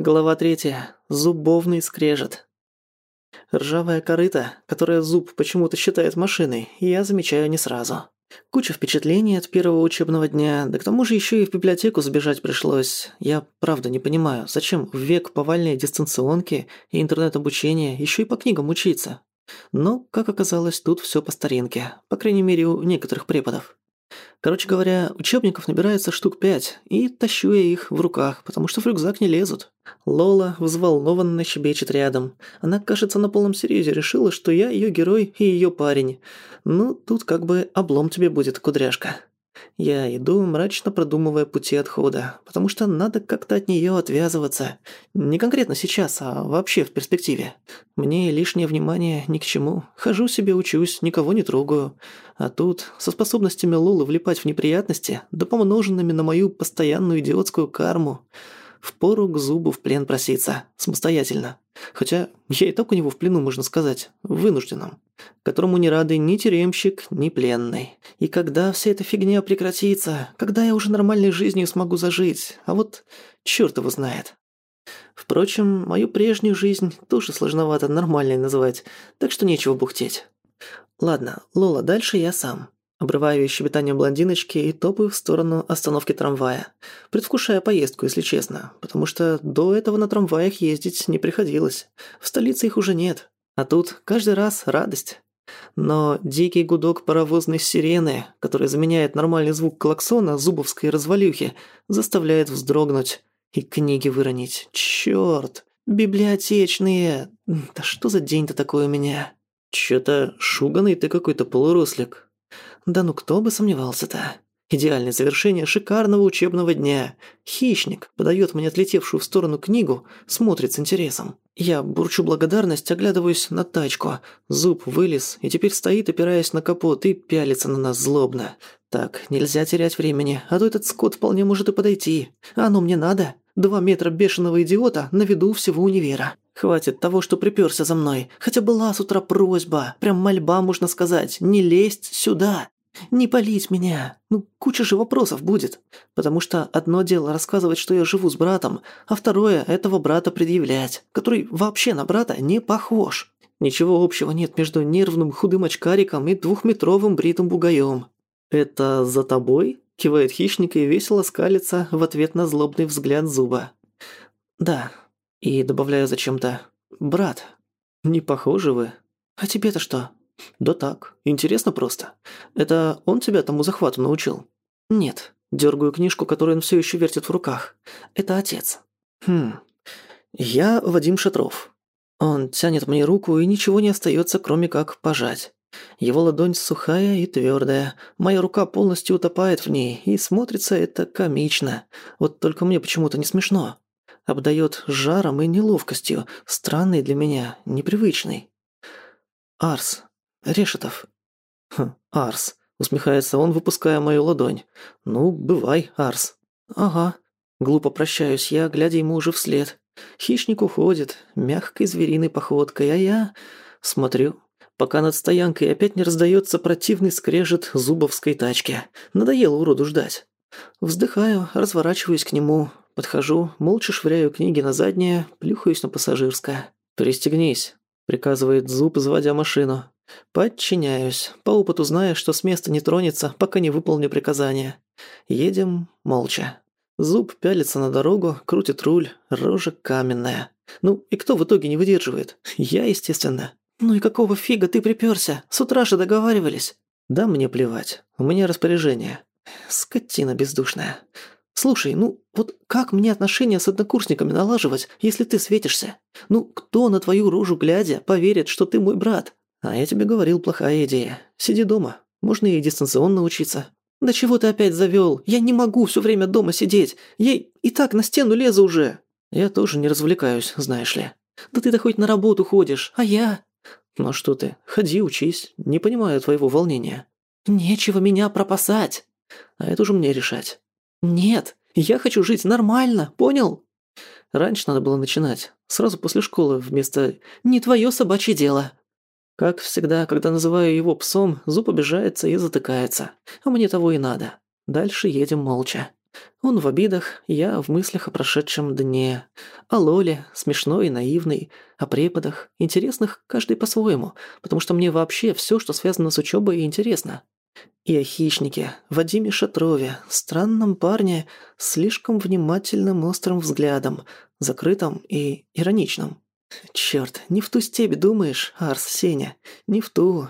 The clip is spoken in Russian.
Глава третья. Зубовный скрежет. Ржавая корыта, которая зуб почему-то считает машиной, я замечаю не сразу. Куча впечатлений от первого учебного дня, да к тому же еще и в библиотеку забежать пришлось. Я правда не понимаю, зачем в век повальной дистанционки и интернет-обучения еще и по книгам учиться. Но, как оказалось, тут все по старинке, по крайней мере у некоторых преподов. Короче говоря, учебников набирается штук пять, и тащу я их в руках, потому что в рюкзак не лезут. Лола взволнованно щебечет рядом. Она, кажется, на полном серьезе решила, что я ее герой и ее парень. Ну, тут как бы облом тебе будет, кудряшка. Я иду, мрачно продумывая пути отхода, потому что надо как-то от нее отвязываться. Не конкретно сейчас, а вообще в перспективе. Мне лишнее внимание ни к чему. Хожу себе, учусь, никого не трогаю. А тут, со способностями Лолы влипать в неприятности, да помноженными на мою постоянную идиотскую карму, впору к зубу в плен проситься, самостоятельно. Хотя я и так у него в плену, можно сказать, вынужденном, которому не рады ни тюремщик, ни пленный. И когда вся эта фигня прекратится, когда я уже нормальной жизнью смогу зажить, а вот чёрт его знает. Впрочем, мою прежнюю жизнь тоже сложновато нормальной называть, так что нечего бухтеть. Ладно, Лола, дальше я сам. Обрываю щебетание блондиночки и топаю в сторону остановки трамвая, предвкушая поездку, если честно, потому что до этого на трамваях ездить не приходилось. В столице их уже нет, а тут каждый раз радость. Но дикий гудок паровозной сирены, который заменяет нормальный звук клаксона зубовской развалюхи, заставляет вздрогнуть и книги выронить. Чёрт! Библиотечные! Да что за день-то такой у меня? Чё-то шуганый ты какой-то полурослик. Да ну кто бы сомневался-то. Идеальное завершение шикарного учебного дня. Хищник подает мне отлетевшую в сторону книгу, смотрит с интересом. Я бурчу благодарность, оглядываюсь на тачку. Зуб вылез и теперь стоит, опираясь на капот, и пялится на нас злобно. Так, нельзя терять времени, а то этот скот вполне может и подойти. А оно мне надо? Два метра бешеного идиота на виду всего универа. Хватит того, что припёрся за мной. Хотя была с утра просьба, прям мольба, можно сказать, не лезть сюда. Не палить меня. Ну, куча же вопросов будет. Потому что одно дело рассказывать, что я живу с братом, а второе – этого брата предъявлять, который вообще на брата не похож. Ничего общего нет между нервным худым очкариком и двухметровым бритым бугаем. «Это за тобой?» – кивает хищник и весело скалится в ответ на злобный взгляд зуба. «Да». И добавляю зачем-то «брат». «Не похожи вы. А тебе-то что?» «Да так, интересно просто. Это он тебя тому захвату научил?» «Нет». Дёргаю книжку, которую он всё ещё вертит в руках. «Это отец». «Хм. Я Вадим Шатров». Он тянет мне руку, и ничего не остаётся, кроме как пожать. Его ладонь сухая и твёрдая. Моя рука полностью утопает в ней, и смотрится это комично. Вот только мне почему-то не смешно. Обдаёт жаром и неловкостью, странной для меня, непривычной. «Арс, Решетов». «Хм, Арс», — усмехается он, выпуская мою ладонь. «Ну, бывай, Арс». «Ага». Глупо прощаюсь я, глядя ему уже вслед. Хищник уходит, мягкой звериной походкой, а я смотрю, пока над стоянкой опять не раздаётся противный скрежет зубовской тачки. Надоело уроду ждать. Вздыхаю, разворачиваюсь к нему, подхожу, молча швыряю книги на заднее, плюхаюсь на пассажирское. «Пристегнись», — приказывает зуб, заводя машину. Подчиняюсь, по опыту зная, что с места не тронется, пока не выполню приказание. Едем молча. Зуб пялится на дорогу, крутит руль, рожа каменная. Ну и кто в итоге не выдерживает? Я, естественно. Ну и какого фига ты припёрся? С утра же договаривались. Да мне плевать. У меня распоряжение. Скотина бездушная. Слушай, ну вот как мне отношения с однокурсниками налаживать, если ты светишься? Ну кто на твою рожу глядя поверит, что ты мой брат? А я тебе говорил, плохая идея. Сиди дома. Можно и дистанционно учиться. Да чего ты опять завёл? Я не могу всё время дома сидеть. Я и так на стену лезу уже. Я тоже не развлекаюсь, знаешь ли. Да ты-то хоть на работу ходишь, а я... Ну что ты, ходи, учись. Не понимаю твоего волнения. Нечего меня пропасать. А это уже мне решать. Нет, я хочу жить нормально, понял? Раньше надо было начинать. Сразу после школы вместо «не твоё собачье дело». Как всегда, когда называю его псом, зуб обижается и затыкается. А мне того и надо. Дальше едем молча. Он в обидах, я в мыслях о прошедшем дне. О Лоле, смешной и наивной. О преподах, интересных каждый по-своему, потому что мне вообще все, что связано с учебой, интересно. И о хищнике, Вадиме Шатрове, странном парне, слишком внимательным острым взглядом, закрытым и ироничным. Чёрт, не в ту степь думаешь, Арс Сеня, не в ту.